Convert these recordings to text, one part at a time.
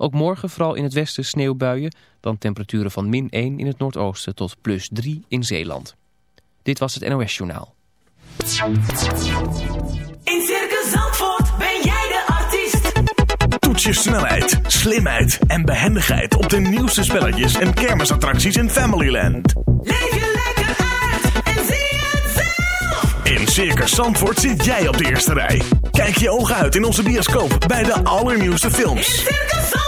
Ook morgen vooral in het westen sneeuwbuien. Dan temperaturen van min 1 in het noordoosten tot plus 3 in Zeeland. Dit was het NOS Journaal. In Circus Zandvoort ben jij de artiest. Toets je snelheid, slimheid en behendigheid op de nieuwste spelletjes en kermisattracties in Familyland. Leef je lekker uit en zie het zelf. In Circus Zandvoort zit jij op de eerste rij. Kijk je ogen uit in onze bioscoop bij de allernieuwste In films. Circus Zandvoort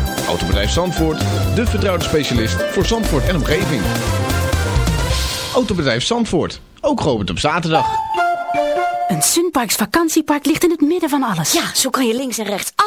Autobedrijf Zandvoort, de vertrouwde specialist voor Zandvoort en omgeving. Autobedrijf Zandvoort, ook geopend op zaterdag. Een Sunparks vakantiepark ligt in het midden van alles. Ja, zo kan je links en rechts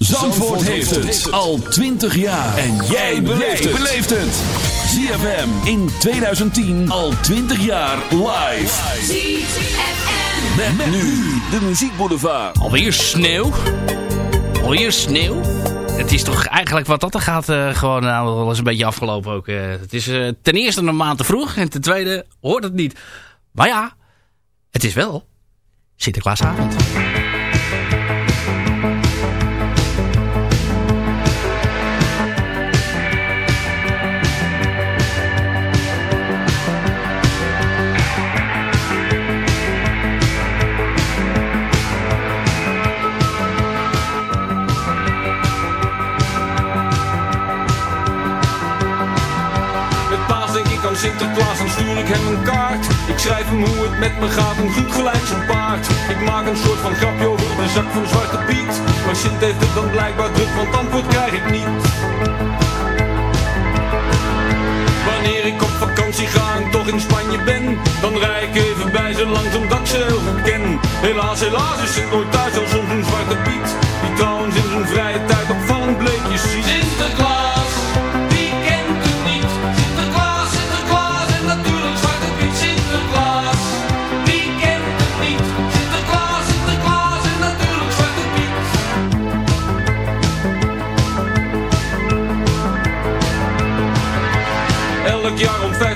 Zandvoort heeft het al 20 jaar. En jij beleeft het. ZFM in 2010 al 20 jaar live. ZFM. Met, met nu de muziekboulevard. Alweer sneeuw? Alweer sneeuw? Het is toch eigenlijk wat dat er gaat eh, gewoon nou, wel eens een beetje afgelopen ook. eh. het is eh, ten eerste een maand te vroeg en ten tweede hoort het niet. Maar ja, het is wel Sinterklaasavond. Hoe het met me gaat, een goed gelijk zo'n paard. Ik maak een soort van grapje over de zak van Zwarte Piet. Maar Sint heeft het dan blijkbaar druk, want antwoord krijg ik niet. Wanneer ik op vakantie ga en toch in Spanje ben Dan rij ik even bij ze langs omdat ik ze heel goed ken. Helaas, helaas is het nooit thuis als soms een Zwarte Piet Die trouwens in zijn vrije tijd opvallend bleekjes ziet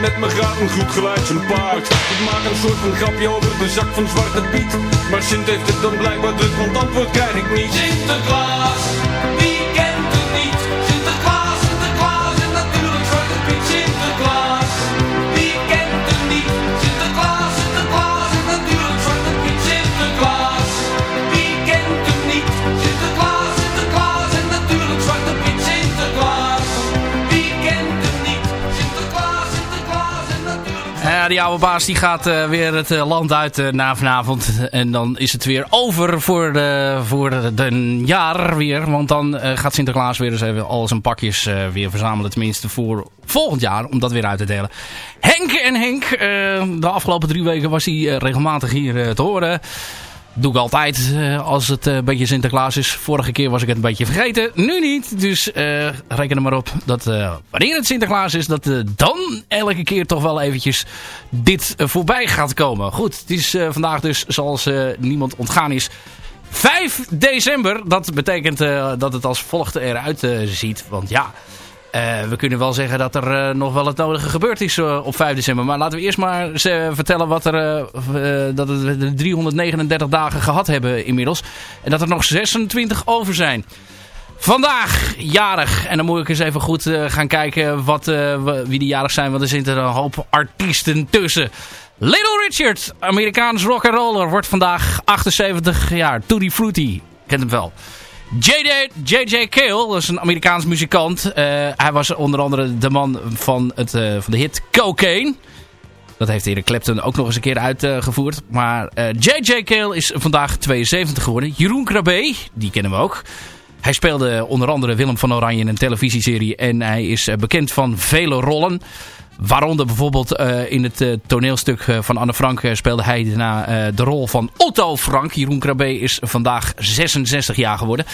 met me gaat, een goed geluid zijn paard. Ik maak een soort van grapje over de zak van Zwarte Piet. Maar Sint heeft het dan blijkbaar druk, want antwoord krijg ik niet. Sinterklaas, wie Ja, die oude baas die gaat eh, weer het eh, land uit eh, na vanavond. En dan is het weer over voor, de, voor een jaar weer. Want dan gaat Sinterklaas weer eens even al zijn pakjes weer verzamelen. Tenminste voor volgend jaar om dat weer uit te delen. Henk en Henk, de afgelopen drie weken was hij regelmatig hier te horen. Doe ik altijd eh, als het eh, een beetje Sinterklaas is. Vorige keer was ik het een beetje vergeten. Nu niet. Dus eh, reken er maar op dat wanneer het Sinterklaas is... dat eh, dan elke keer toch wel eventjes dit voorbij gaat komen. Goed, het is vandaag dus zoals niemand ontgaan is... 5 december. Dat betekent dat het als volgt eruit ziet. Want ja... Eh, we kunnen wel zeggen dat er eh, nog wel het nodige gebeurd is eh, op 5 december. Maar laten we eerst maar vertellen wat er, dat we de 339 dagen gehad hebben inmiddels. En dat er nog 26 over zijn. Vandaag jarig. En dan moet ik eens even goed gaan kijken wat, wie die jarig zijn. Want er zitten een hoop artiesten tussen. Little Richard, Amerikaans rock'n'roller, wordt vandaag 78 jaar. Tutti Frutti, kent hem wel. JJ, Cale, dat is een Amerikaans muzikant. Eh, hij was onder andere de man van, het, eh, van de hit Cocaine. Dat heeft Eric Clapton ook nog eens een keer uitgevoerd. maar eh, JJ Cale is vandaag 72 geworden. Jeroen Krabbe, die kennen we ook. Hij speelde onder andere Willem van Oranje in een televisieserie. En hij is eh, bekend van vele rollen. Waaronder bijvoorbeeld eh, in het eh, toneelstuk eh, van Anne Frank speelde hij daarna de rol van Otto Frank. Jeroen Krabbe is vandaag 66 jaar geworden.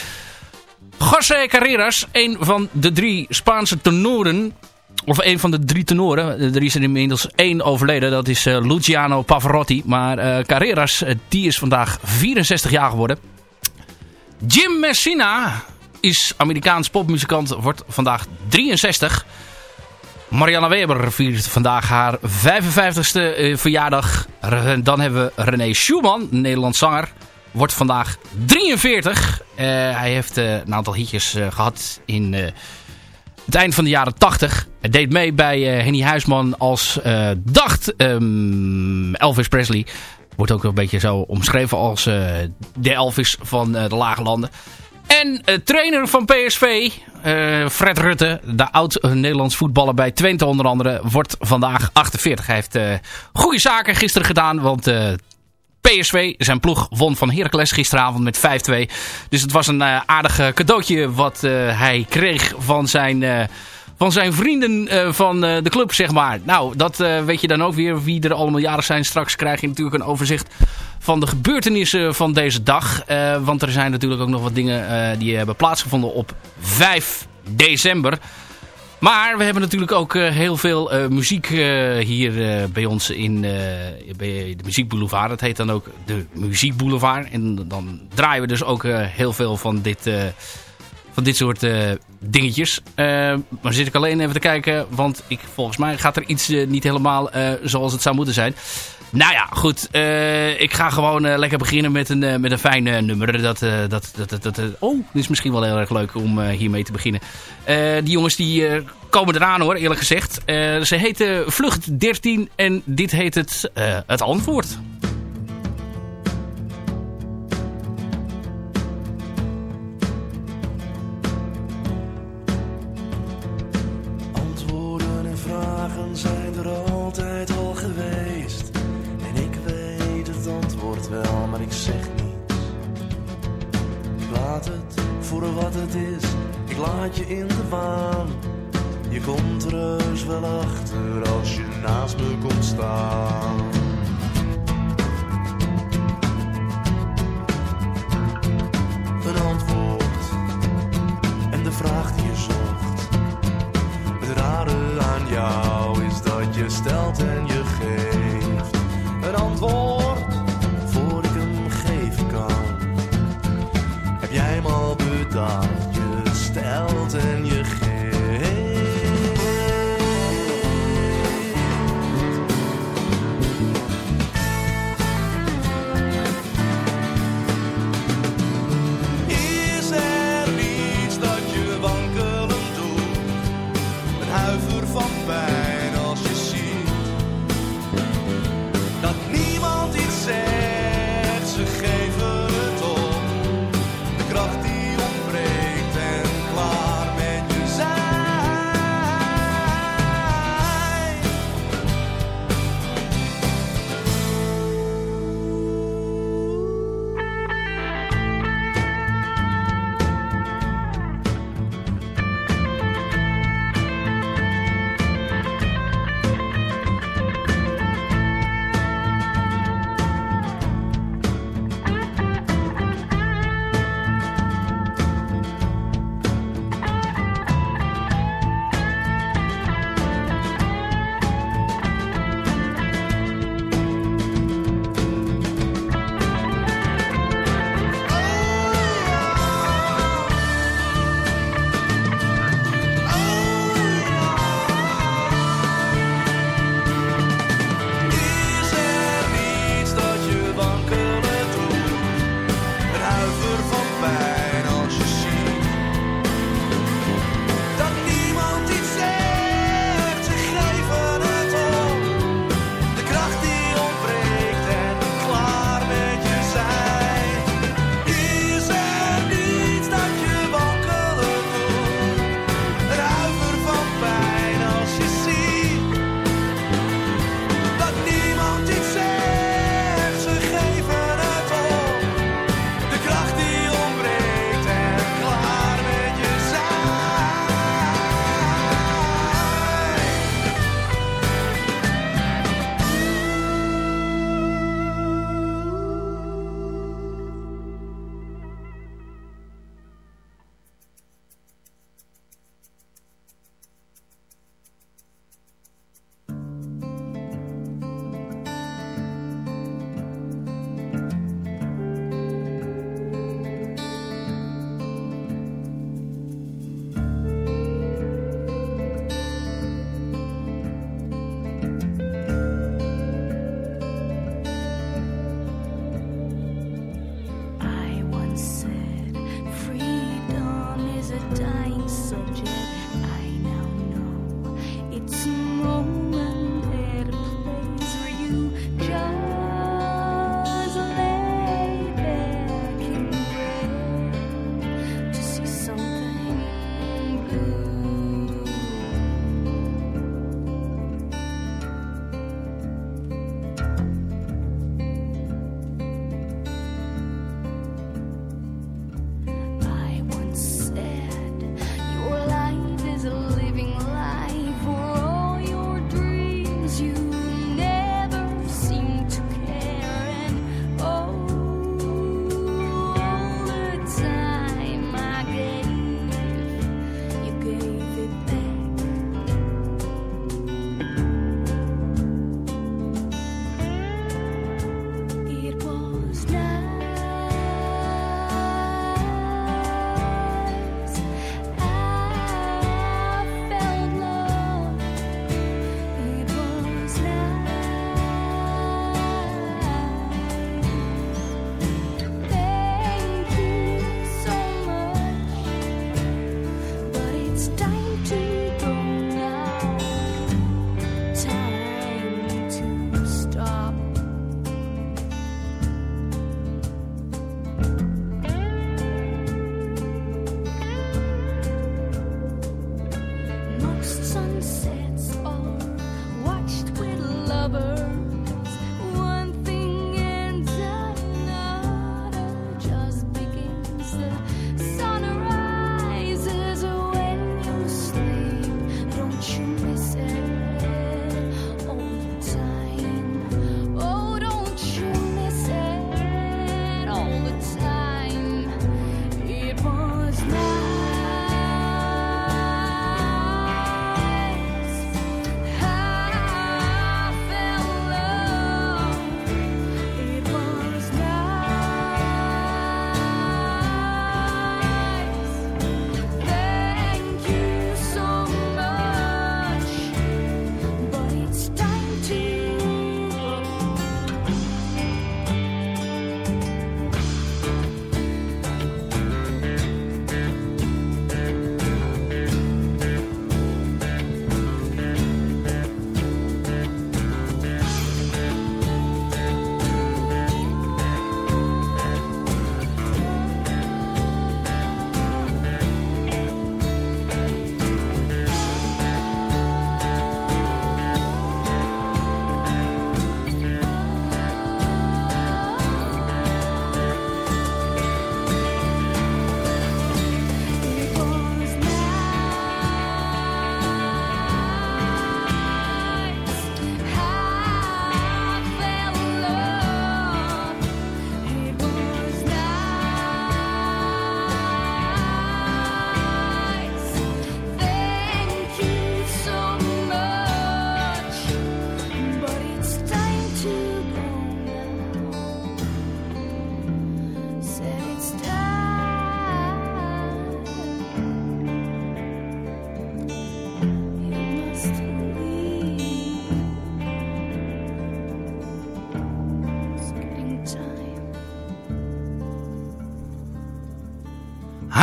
José Carreras, een van de drie Spaanse tenoren. Of een van de drie tenoren. Er is er inmiddels één overleden. Dat is Luciano Pavarotti. Maar Carreras, die is vandaag 64 jaar geworden. Jim Messina is Amerikaans popmuzikant. Wordt vandaag 63. Marianne Weber viert vandaag haar 55ste eh, verjaardag. Dan hebben we René Schumann, Nederlands zanger. Wordt vandaag 43. Eh, hij heeft eh, een aantal hitjes eh, gehad in het eind van de jaren 80. Hij deed mee bij Henny Huisman als dacht ehm, Elvis Presley. Wordt ook een beetje zo omschreven als de Elvis van de Lage Landen. En eh, trainer van PSV, eh, Fred Rutte, de oud-Nederlands voetballer bij Twente onder andere, wordt vandaag 48. Hij heeft eh, goede zaken gisteren gedaan, want PSV, zijn ploeg, won van Heracles gisteravond met 5-2. Dus het was een aardig cadeautje wat hij kreeg van zijn... van zijn vrienden eh, van eh, de club, zeg maar. Nou, dat eh, weet je dan ook weer wie er allemaal jarig zijn. Straks krijg je natuurlijk een overzicht van de gebeurtenissen van deze dag. Want er zijn natuurlijk ook nog wat dingen die hebben plaatsgevonden op 5 december. Maar we hebben natuurlijk ook heel veel muziek hier bij ons in bij de Muziekboulevard. Het heet dan ook de Muziekboulevard. En dan draaien we dus ook heel veel van dit, van dit soort eh, dingetjes. Eh, maar zit ik alleen even te kijken, want ik, volgens mij gaat er iets eh, niet helemaal zoals het zou moeten zijn. Nou ja, goed. ik ga gewoon lekker beginnen met een, met een fijn nummer. Dat, dat, dat, dat, oh, dit is misschien wel heel erg leuk om hiermee te beginnen. Die jongens die komen eraan hoor, eerlijk gezegd. Ze heten Vlucht 13 en dit heet het, het antwoord. Laat je in de waan. Je komt er heus wel achter als je naast me komt staan. Een antwoord en de vraag die je zocht. Het rare aan jou is dat je stelt en je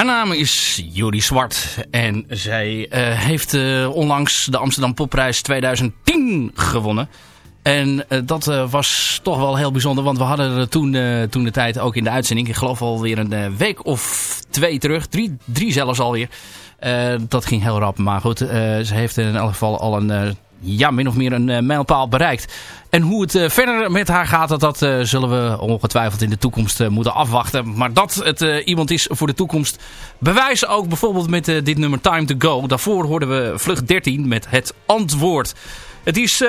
Haar naam is Juri Zwart en zij uh, heeft uh, onlangs de Amsterdam Popprijs 2010 gewonnen. En uh, dat was toch wel heel bijzonder, want we hadden toen, toen de tijd ook in de uitzending, ik geloof alweer een week of twee terug, drie, drie zelfs alweer. dat ging heel rap, maar goed, ze heeft in elk geval al een ja, min of meer een uh, mijlpaal bereikt. En hoe het uh, verder met haar gaat, dat, dat uh, zullen we ongetwijfeld in de toekomst moeten afwachten. Maar dat het iemand is voor de toekomst bewijzen ook bijvoorbeeld met dit nummer Time to Go. Daarvoor hoorden we Vlucht 13 met het antwoord. Het is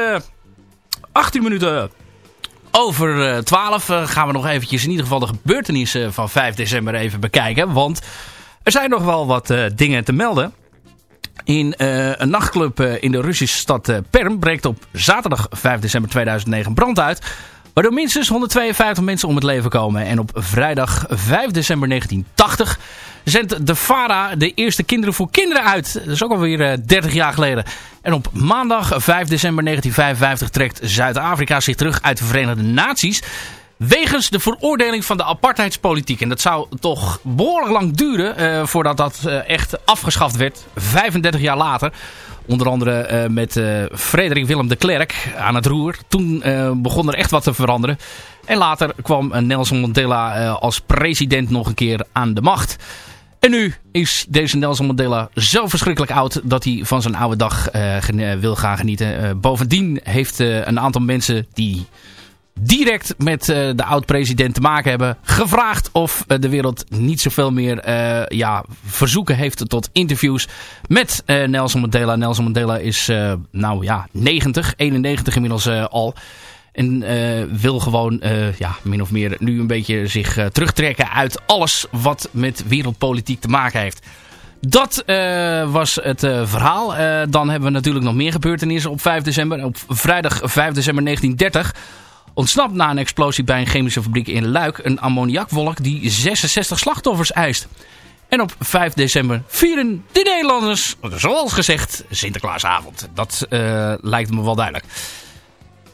18 minuten over 12. gaan we nog eventjes in ieder geval de gebeurtenissen van 5 december even bekijken. Want er zijn nog wel wat dingen te melden. In uh, een nachtclub uh, in de Russische stad uh, Perm breekt op zaterdag 5 december 2009 brand uit. Waardoor minstens 152 mensen om het leven komen. En op vrijdag 5 december 1980 zendt de FARA de eerste Kinderen voor Kinderen uit. Dat is ook alweer 30 jaar geleden. En op maandag 5 december 1955 trekt Zuid-Afrika zich terug uit de Verenigde Naties. Wegens de veroordeling van de apartheidspolitiek. En dat zou toch behoorlijk lang duren uh, voordat dat uh, echt afgeschaft werd. 35 jaar later. Onder andere uh, met Frederik Willem de Klerk aan het roer. Toen begon er echt wat te veranderen. En later kwam Nelson Mandela als president nog een keer aan de macht. En nu is deze Nelson Mandela zo verschrikkelijk oud dat hij van zijn oude dag wil gaan genieten. bovendien heeft een aantal mensen die direct met uh, de oud-president te maken hebben. Gevraagd of uh, de wereld niet zoveel meer uh, ja, verzoeken heeft tot interviews met Nelson Mandela. Nelson Mandela is nou ja 90, 91 inmiddels al. En wil gewoon ja, min of meer nu een beetje zich terugtrekken uit alles wat met wereldpolitiek te maken heeft. Dat was het verhaal. Dan hebben we natuurlijk nog meer gebeurtenissen op 5 december. Op vrijdag 5 december 1930 ontsnapt na een explosie bij een chemische fabriek in Luik een ammoniakwolk die 66 slachtoffers eist. En op 5 december vieren de Nederlanders, zoals gezegd, Sinterklaasavond. Dat uh, lijkt me wel duidelijk.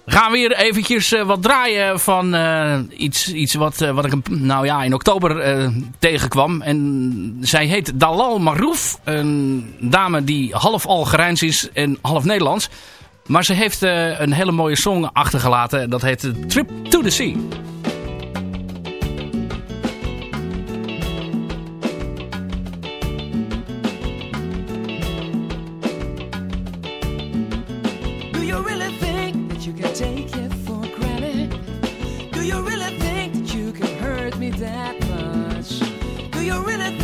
Gaan we weer eventjes uh, wat draaien van uh, iets, iets wat, wat ik nou ja, in oktober tegenkwam. En zij heet Dalal Marouf. Een dame die half Algerijns is en half Nederlands. Maar ze heeft uh, een hele mooie song achtergelaten. Dat heet Trip to the Sea. Do you really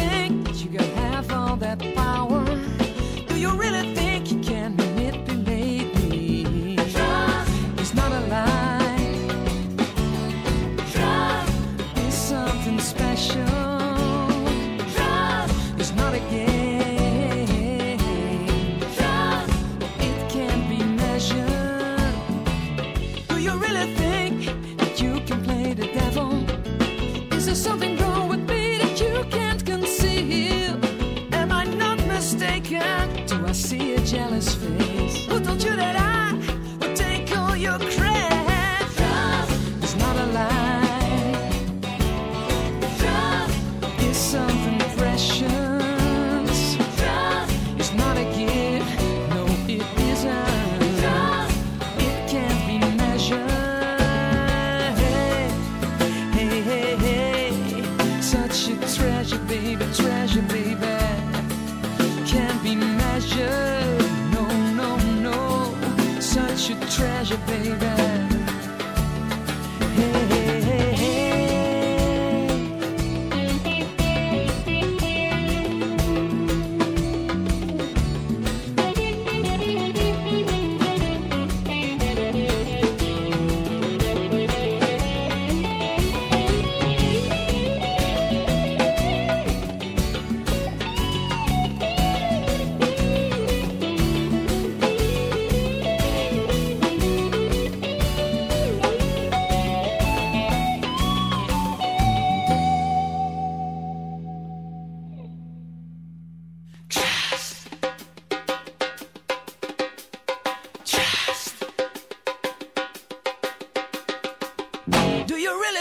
jealous face? Who told you that I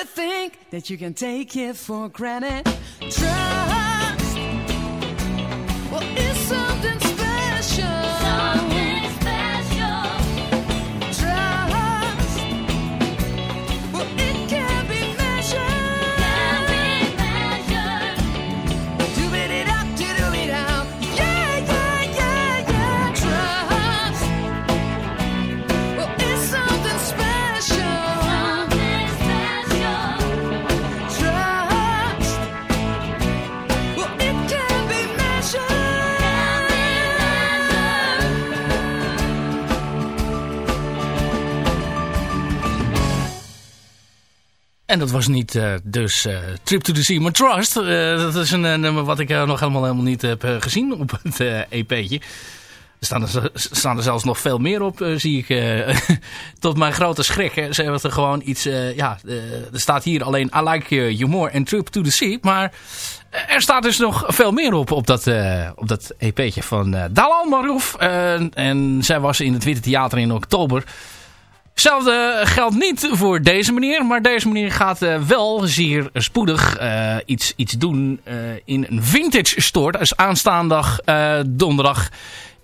Think that you can take it for granted? Trust En dat was niet eh, dus eh, Trip to the Sea, maar Trust. Eh, dat is een nummer wat ik nog helemaal, helemaal niet heb gezien op het EP'tje. Er staan er, staan er zelfs nog veel meer op, zie ik. tot mijn grote schrik. Hè. Ze hebben er gewoon iets... ja, er staat hier alleen I Like You More en Trip to the Sea. Maar er staat dus nog veel meer op, op dat, op dat EP'tje van Dalal Marouf. En zij was in het Witte Theater in oktober. Hetzelfde geldt niet voor deze meneer. Maar deze meneer gaat eh, wel zeer spoedig eh, iets, iets doen eh, in een vintage store. Dat is aanstaandag donderdag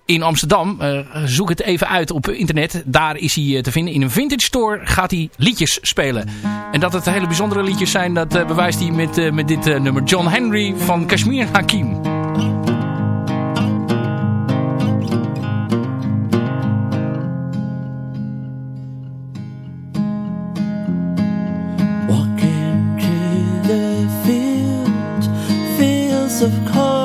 in Amsterdam. Zoek het even uit op internet. Daar is hij te vinden. In een vintage store gaat hij liedjes spelen. En dat het hele bijzondere liedjes zijn, dat bewijst hij met, met dit nummer. John Henry van Kashmir Hakim. Of corn.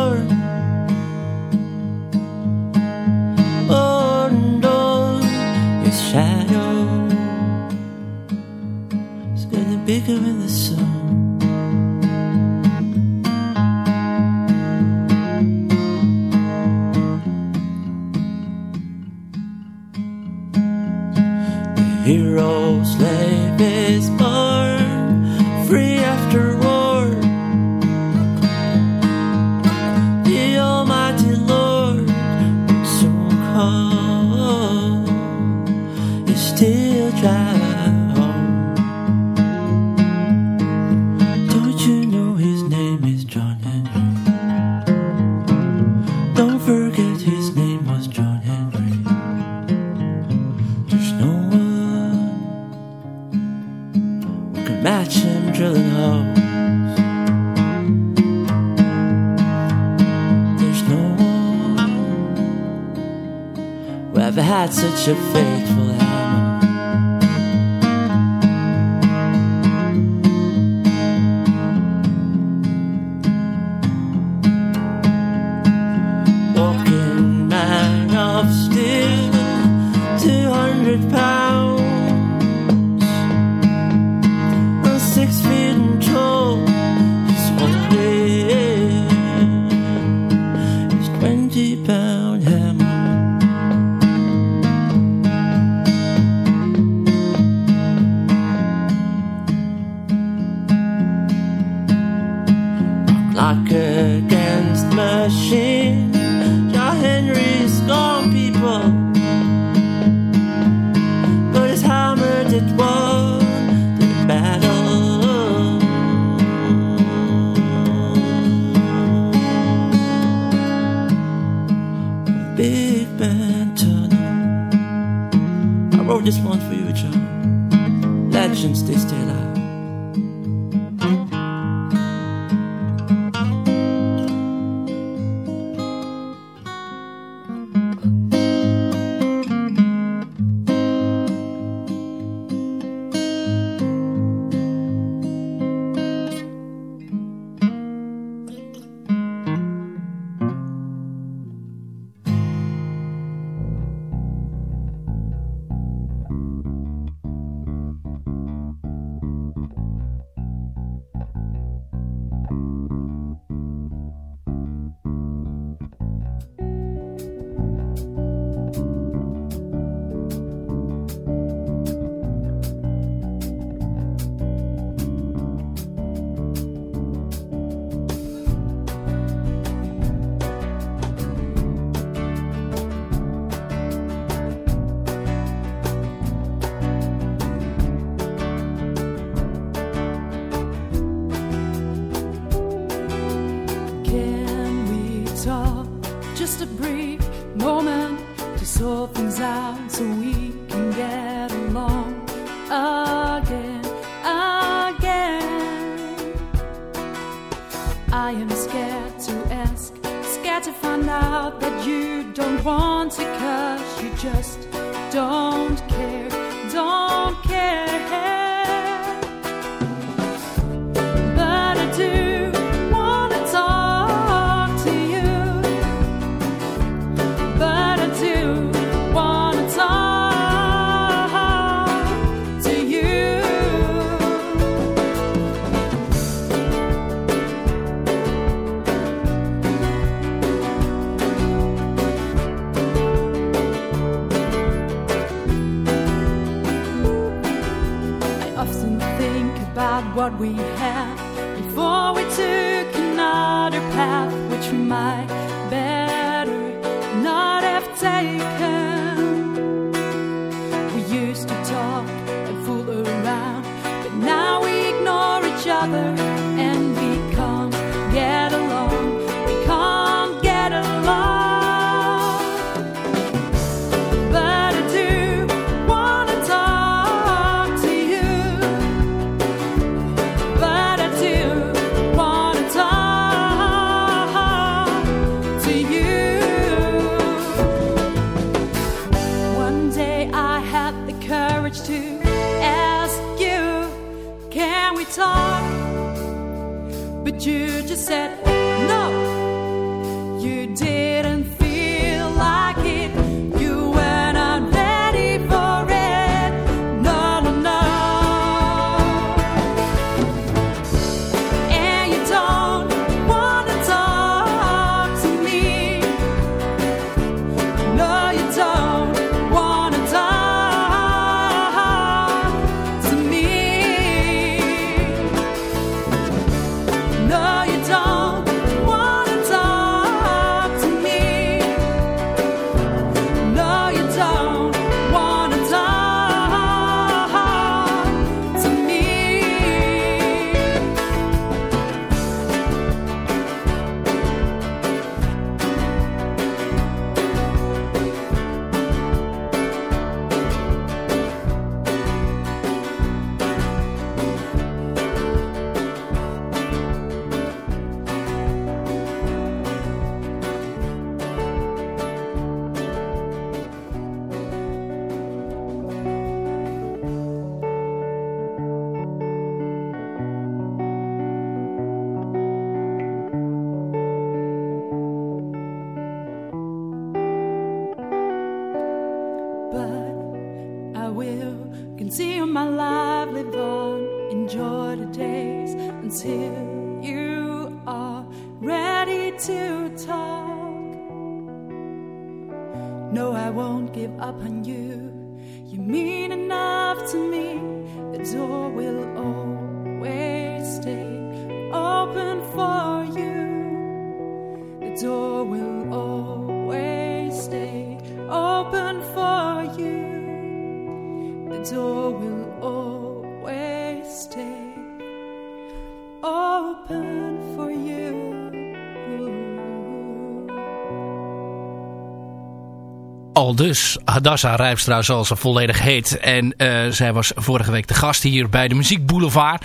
Dus Hadassa Rijpstra zoals ze volledig heet. En eh, zij was vorige week de gast hier bij de Muziek Boulevard.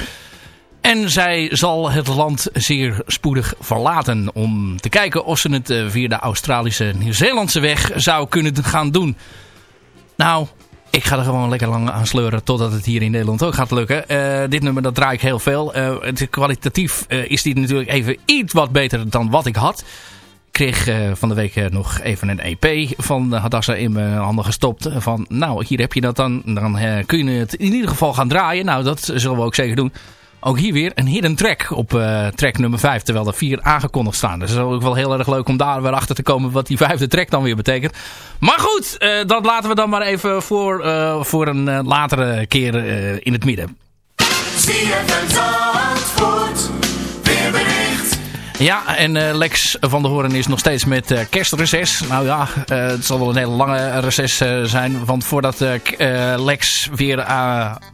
En zij zal het land zeer spoedig verlaten om te kijken of ze het eh, via de Australische Nieuw-Zeelandse weg zou kunnen gaan doen. Nou, ik ga er gewoon lekker lang aan sleuren totdat het hier in Nederland ook gaat lukken. Eh, dit nummer dat draai ik heel veel. Eh, het, kwalitatief is dit natuurlijk even iets wat beter dan wat ik had. Kreeg eh, van de week eh, nog even een EP van Hadassa in mijn handen gestopt. Eh, Van nou, hier heb je dat dan. Dan kun je het in ieder geval gaan draaien. Nou, dat zullen we ook zeker doen. Ook hier weer een hidden track op track nummer 5. Terwijl er vier aangekondigd staan. Dus het is ook wel heel erg leuk om daar weer achter te komen wat die vijfde track dan weer betekent. Maar goed, dat laten we dan maar even voor, voor een latere keer in het midden. Ja, en eh, Lex van der Hoorn is nog steeds met eh, kerstreces. Nou ja, eh, het zal wel een hele lange reces zijn. Want voordat Lex weer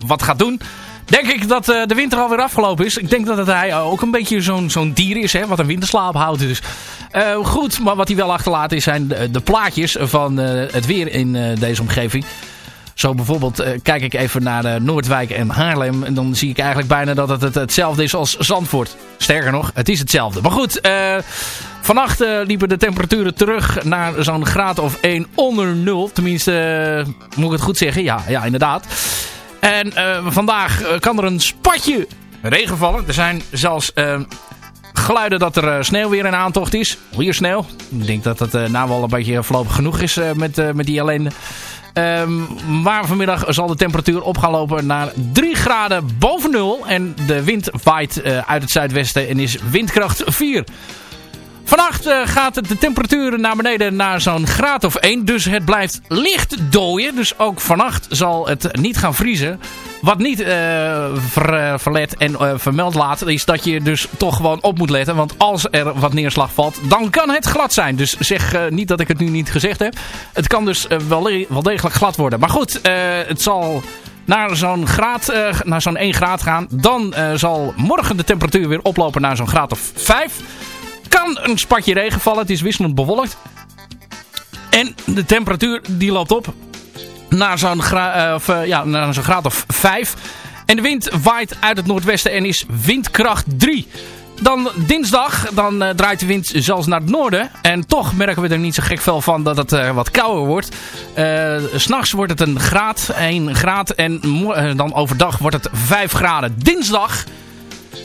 wat gaat doen... Denk ik dat de winter alweer afgelopen is. Ik denk dat hij ook een beetje zo'n zo'n dier is, hè, wat een winterslaap houdt. Dus. Goed, maar wat hij wel achterlaat is zijn de, de plaatjes van het weer in deze omgeving. Zo bijvoorbeeld eh, kijk ik even naar eh, Noordwijk en Haarlem. En dan zie ik eigenlijk bijna dat het, het hetzelfde is als Zandvoort. Sterker nog, het is hetzelfde. Maar goed, eh, vannacht liepen de temperaturen terug naar zo'n graad of 1 onder nul. Tenminste, moet ik het goed zeggen? Ja, ja inderdaad. En vandaag kan er een spatje regen vallen. Er zijn zelfs geluiden dat er sneeuw weer in aantocht is. Hier sneeuw. Ik denk dat eh, nou wel een beetje voorlopig genoeg is met, met die ellende. Ehm, maar vanmiddag zal de temperatuur op gaan lopen naar 3 graden boven nul. En de wind waait eh, uit het zuidwesten en is windkracht 4. Vannacht eh, gaat de temperatuur naar beneden naar zo'n graad of 1. Dus het blijft licht dooien. Dus ook vannacht zal het niet gaan vriezen. Wat niet eh, ver, eh, verlet en vermeld laat, is dat je dus toch gewoon op moet letten. Want als er wat neerslag valt, dan kan het glad zijn. Dus zeg niet dat ik het nu niet gezegd heb. Het kan dus wel, wel degelijk glad worden. Maar goed, het zal naar zo'n graad, naar zo'n 1 graad gaan. Dan zal morgen de temperatuur weer oplopen naar zo'n graad of 5. Kan een spatje regen vallen. Het is wisselend bewolkt. En de temperatuur die loopt op naar zo'n gra eh, eh, ja, naar zo'n graad of 5. En de wind waait uit het noordwesten en is windkracht 3. Dan dinsdag, dan eh, draait de wind zelfs naar het noorden. En toch merken we er niet zo gek veel van dat het wat kouder wordt. S S'nachts wordt het een graad, 1 graad. En dan overdag wordt het 5 graden. Dinsdag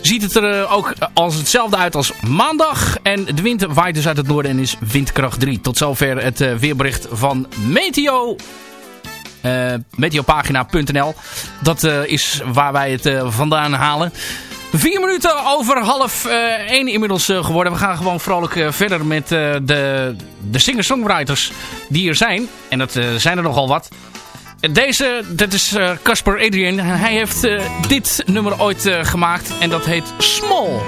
ziet het er eh, ook als hetzelfde uit als maandag. En de wind waait dus uit het noorden en is windkracht 3. Tot zover het eh, weerbericht van Meteo. eh, meteopagina.nl Dat is waar wij het vandaan halen. Vier minuten over half één inmiddels geworden. We gaan gewoon vrolijk verder met de, de singer-songwriters die er zijn. En dat zijn er nogal wat. Deze, dat is eh, Casper Adrian. Hij heeft eh, dit nummer ooit eh, gemaakt en dat heet Small.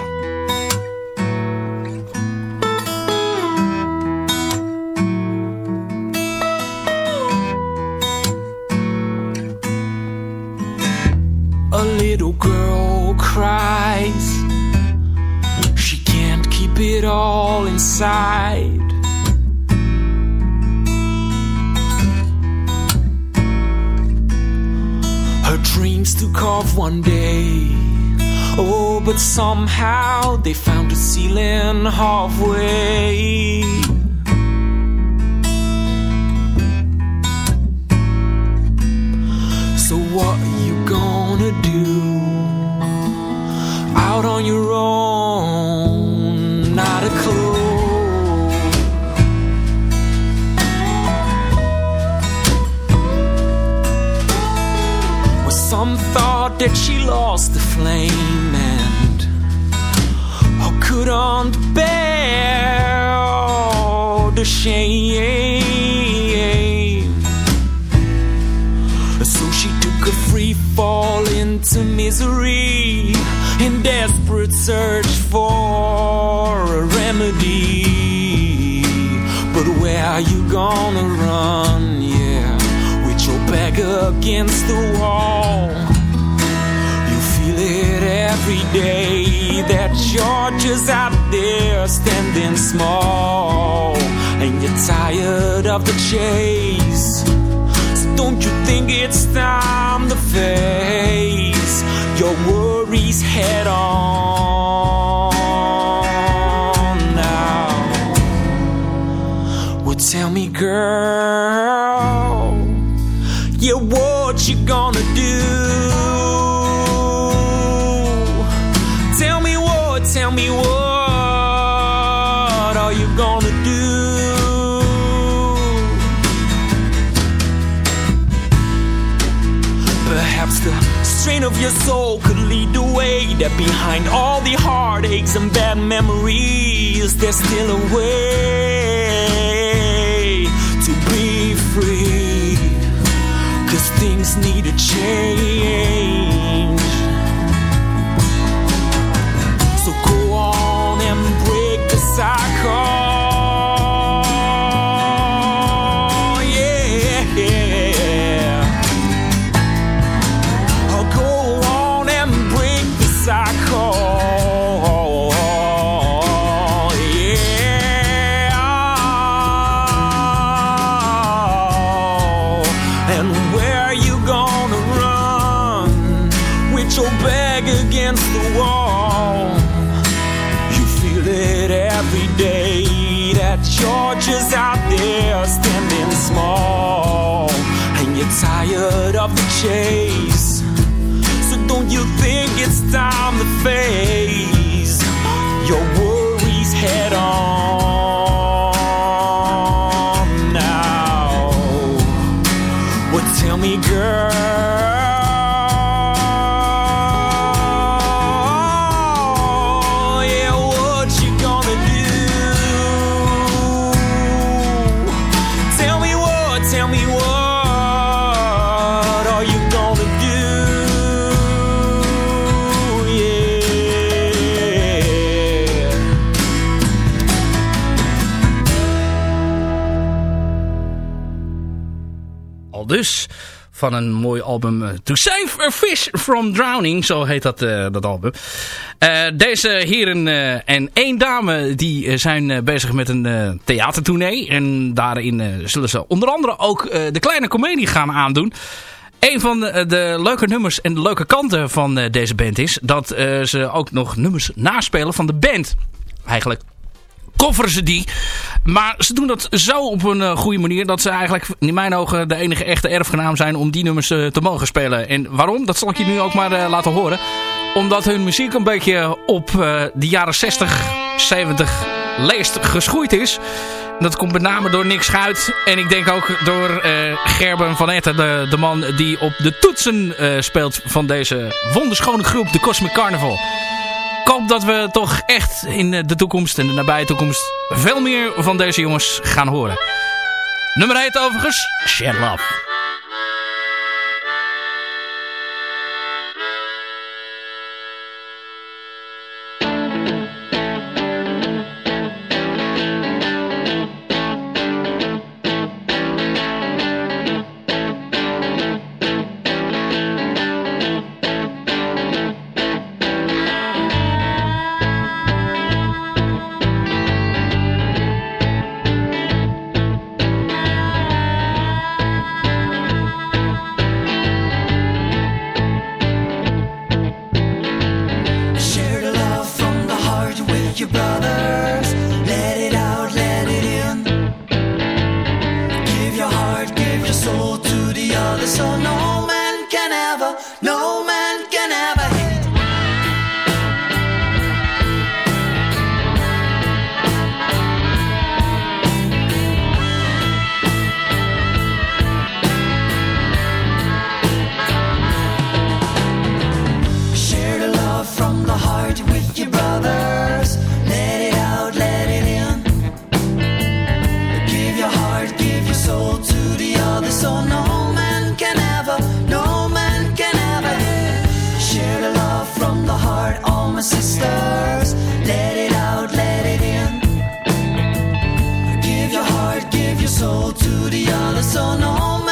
A little girl cries. She can't keep it all inside. Dreams took off one day. Oh, but somehow they found a ceiling halfway. So what are you gonna do? Out on your own, that she lost the flame and or couldn't bear the shame. So she took a free fall into misery in desperate search for a remedy. But where are you gonna run? Yeah, with your back against the wall. Every day that you're just out there standing small. And you're tired of the chase. So don't you think it's time to face your worries head on now? Well, tell me, girl, that behind all the heartaches and bad memories, there's still a way to be free. Cause things need a change. Van een mooi album. eh, To Save a Fish from Drowning, zo heet dat, eh, dat album. Eh, deze heren en één dame die zijn bezig met een theatertournee. En daarin zullen ze onder andere ook de kleine comedie gaan aandoen. Een van de, de leuke nummers en de leuke kanten van deze band is... dat ze ook nog nummers naspelen van de band. Eigenlijk kofferen ze die. Maar ze doen dat zo op een eh, goede manier... dat ze eigenlijk in mijn ogen de enige echte erfgenaam zijn... om die nummers eh, te mogen spelen. En waarom? Dat zal ik je nu ook maar eh, laten horen. Omdat hun muziek een beetje op de jaren 60, 70 leest geschoeid is. Dat komt met name door Nick Schuit. En ik denk ook door Gerben van Etten, de, de man die op de toetsen speelt van deze wonderschone groep, de Cosmic Carnival. Ik hoop dat we toch echt in de toekomst en de nabije toekomst veel meer van deze jongens gaan horen. Nummer heet overigens Share Love. Soul to the other, so no man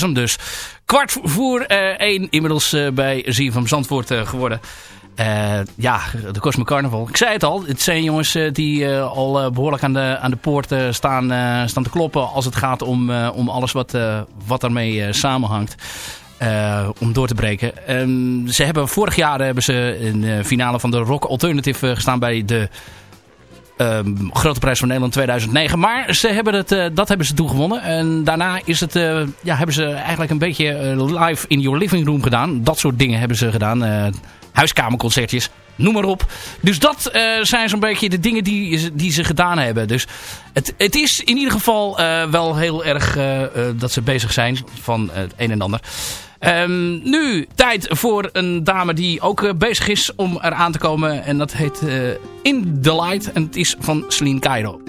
Was hem dus. Kwart voor één inmiddels bij ZFM Zandvoort geworden. Uh, ja, de Cosmic Carnival. Ik zei het al, het zijn jongens die al behoorlijk aan de, aan de poort staan, staan te kloppen als het gaat om, om alles wat, wat daarmee samenhangt. om door te breken. Um, ze hebben, vorig jaar hebben ze in de finale van de Rock Alternative gestaan bij de um, Grote Prijs van Nederland 2009. Maar ze hebben het, dat hebben ze toegewonnen. En daarna is het, ja, hebben ze eigenlijk een beetje live in your living room gedaan. Dat soort dingen hebben ze gedaan huiskamerconcertjes, noem maar op. Dus dat zijn zo'n beetje de dingen die, die ze gedaan hebben. Dus het, het is in ieder geval wel heel erg dat ze bezig zijn van het een en ander. Um, nu tijd voor een dame die ook bezig is om eraan te komen. En dat heet In The Light. En het is van Celine Cairo.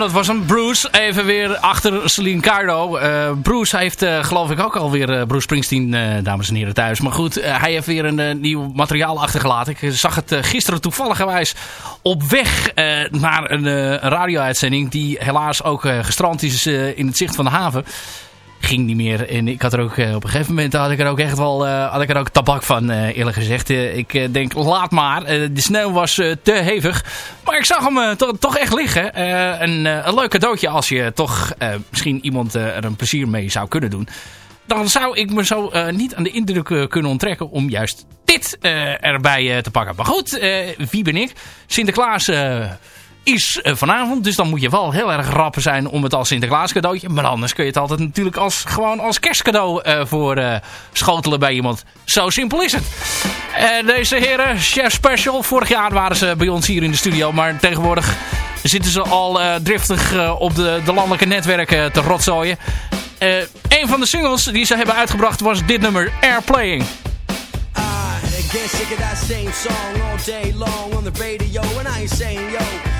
Dat was een Bruce. Even weer achter Celine Cardo. Eh, Bruce heeft eh, geloof ik ook alweer uh, Bruce Springsteen, dames en heren, thuis. Maar goed, hij heeft weer een nieuw materiaal achtergelaten. Ik zag het gisteren toevalligerwijs op weg naar een, radio-uitzending... die helaas ook gestrand is in het zicht van de haven ging niet meer. En ik had er ook eh, op een gegeven moment had ik er ook echt wel eh, had ik er ook tabak van, eh, eerlijk gezegd. Ik denk, laat maar. De sneeuw was te hevig. Maar ik zag hem to- toch echt liggen. Een, een leuk cadeautje als je toch misschien iemand er een plezier mee zou kunnen doen. Dan zou ik me zo niet aan de indruk kunnen onttrekken om juist dit erbij te pakken. Maar goed, wie ben ik? Sinterklaas is eh, vanavond. Dus dan moet je wel heel erg rap zijn om het als Sinterklaas cadeautje. Maar anders kun je het altijd natuurlijk als, gewoon als kerstcadeau eh, voor eh, schotelen bij iemand. Zo simpel is het. Deze heren, Chef Special. Vorig jaar waren ze bij ons hier in de studio. Maar tegenwoordig zitten ze al driftig op de, de landelijke netwerken te rotzooien. Een van de singles die ze hebben uitgebracht was dit nummer, Airplaying. Sick of that same song all day long on the radio. And I saying, yo,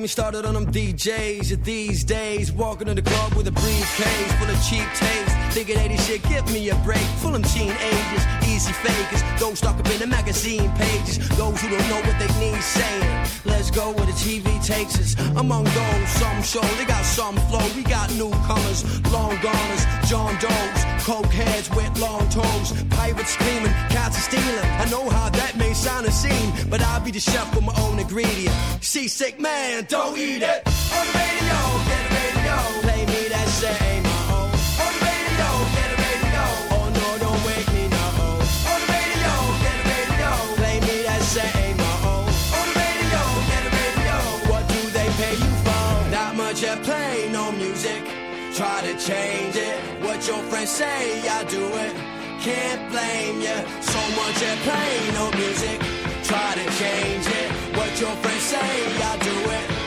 get me started on them DJs these days. Walking in the club with a briefcase full of cheap taste. Thinking 80 shit, give me a break. Full of teenagers, easy fakers. Those stuck up in the magazine pages. Those who don't know what they need saying. Let's go where the TV takes us. Among those, some show they got some flow. We got newcomers, long goners, John Doe's, coke heads with long toes, pirates screaming, cats are stealing. I know how that may sound a scene, but I'll be the chef with my own ingredient. Seasick man, don't eat it. On the radio, get the radio. Play me that same. uh-oh. On the radio, get the radio. Oh no, don't wake me now. On the radio, get the radio. Play me that same. uh-oh. On the radio, get the radio. What do they pay you for? Not much at play, no music. Try to change it. What your friends say, I do it. Can't blame ya. So much at play, no music. Try to change it. What your friends say, I do it.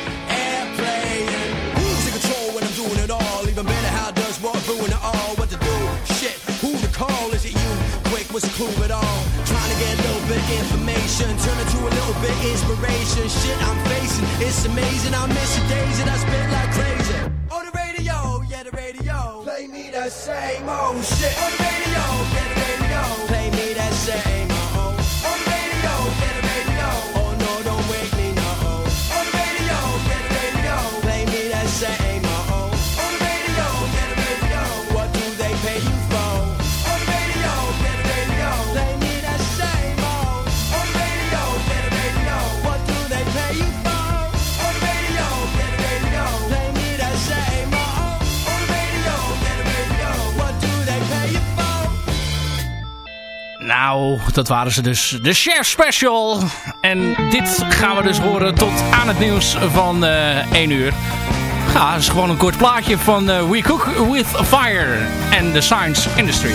The clue at all? Trying to get a little bit information, turn it to a little bit inspiration. Shit, I'm facing, it's amazing. I miss the days that I spent like crazy. On the radio, yeah, the radio. Play me that same old shit. On the radio, yeah, the radio. Nou, dat waren ze dus. De Chef Special. En dit gaan we dus horen tot aan het nieuws van eh 1 uur. Ja, dat is gewoon een kort plaatje van eh, We Cook With Fire en the Science Industry.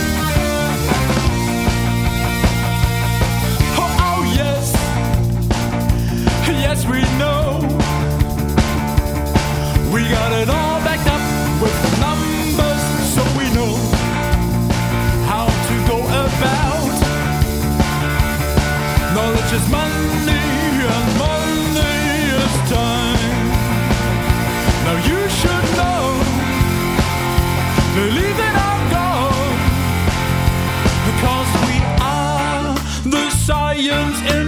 The science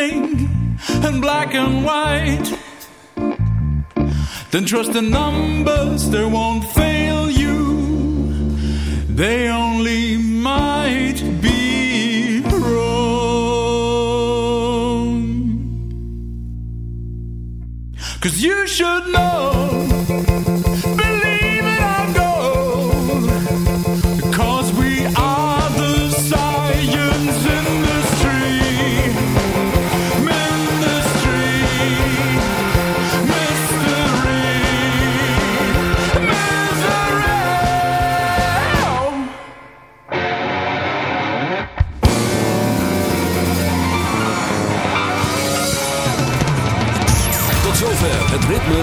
think in black and white. Then trust the numbers, they won't fail you. They only might be wrong. Cause you should know.